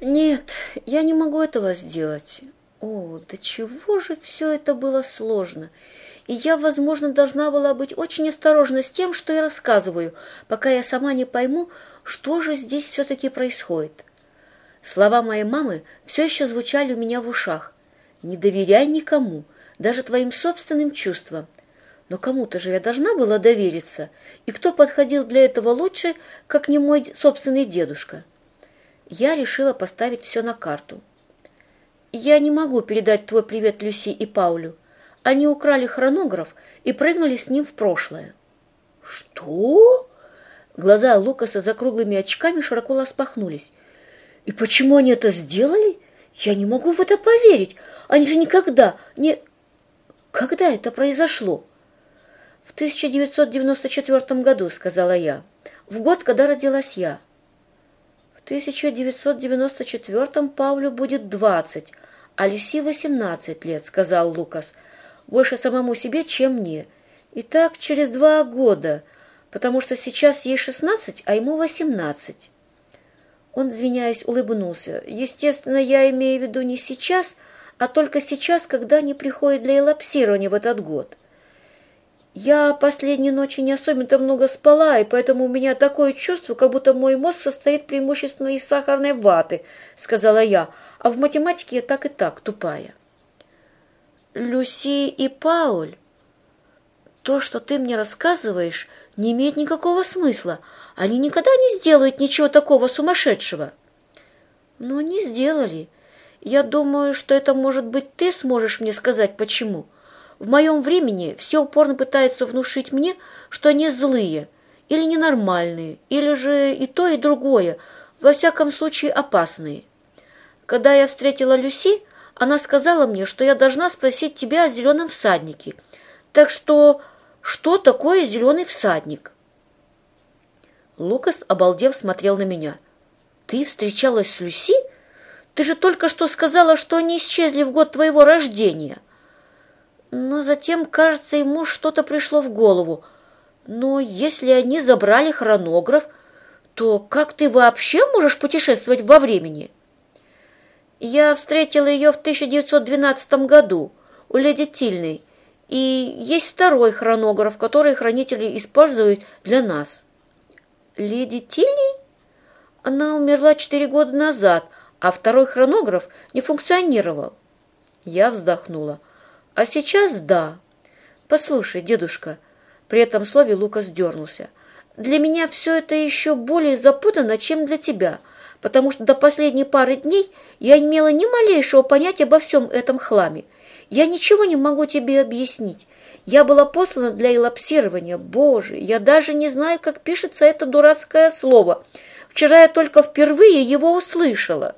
Нет, я не могу этого сделать. О, до чего же все это было сложно. И я, возможно, должна была быть очень осторожна с тем, что я рассказываю, пока я сама не пойму, что же здесь все-таки происходит. Слова моей мамы все еще звучали у меня в ушах. «Не доверяй никому, даже твоим собственным чувствам». Но кому-то же я должна была довериться, и кто подходил для этого лучше, как не мой собственный дедушка? Я решила поставить все на карту. «Я не могу передать твой привет Люси и Паулю. Они украли хронограф и прыгнули с ним в прошлое». «Что?» Глаза Лукаса за круглыми очками широко распахнулись. «И почему они это сделали? Я не могу в это поверить. Они же никогда не...» «Когда это произошло?» «В 1994 году», — сказала я. «В год, когда родилась я». В 1994 Павлю будет двадцать, а Люси восемнадцать лет, сказал Лукас. Больше самому себе, чем мне. И так через два года, потому что сейчас ей шестнадцать, а ему восемнадцать. Он, звеняясь, улыбнулся. Естественно, я имею в виду не сейчас, а только сейчас, когда они приходят для элапсирования в этот год. Я последние ночи не особенно много спала, и поэтому у меня такое чувство, как будто мой мозг состоит преимущественно из сахарной ваты, сказала я, а в математике я так и так тупая. Люси и Пауль, то, что ты мне рассказываешь, не имеет никакого смысла. Они никогда не сделают ничего такого сумасшедшего. Но не сделали. Я думаю, что это, может быть, ты сможешь мне сказать, почему. — в моем времени все упорно пытаются внушить мне, что они злые или ненормальные, или же и то, и другое, во всяком случае опасные. Когда я встретила Люси, она сказала мне, что я должна спросить тебя о зеленом всаднике. Так что, что такое зеленый всадник? Лукас, обалдев, смотрел на меня. Ты встречалась с Люси? Ты же только что сказала, что они исчезли в год твоего рождения. — но затем, кажется, ему что-то пришло в голову. Но если они забрали хронограф, то как ты вообще можешь путешествовать во времени? Я встретила ее в 1912 году у леди Тильной, и есть второй хронограф, который хранители используют для нас. Леди Тильной? Она умерла четыре года назад, а второй хронограф не функционировал. Я вздохнула. А сейчас да. Послушай, дедушка, при этом слове Лукас дернулся. Для меня все это еще более запутано, чем для тебя, потому что до последней пары дней я имела ни малейшего понятия обо всем этом хламе. Я ничего не могу тебе объяснить. Я была послана для элапсирования. Боже, я даже не знаю, как пишется это дурацкое слово. Вчера я только впервые его услышала.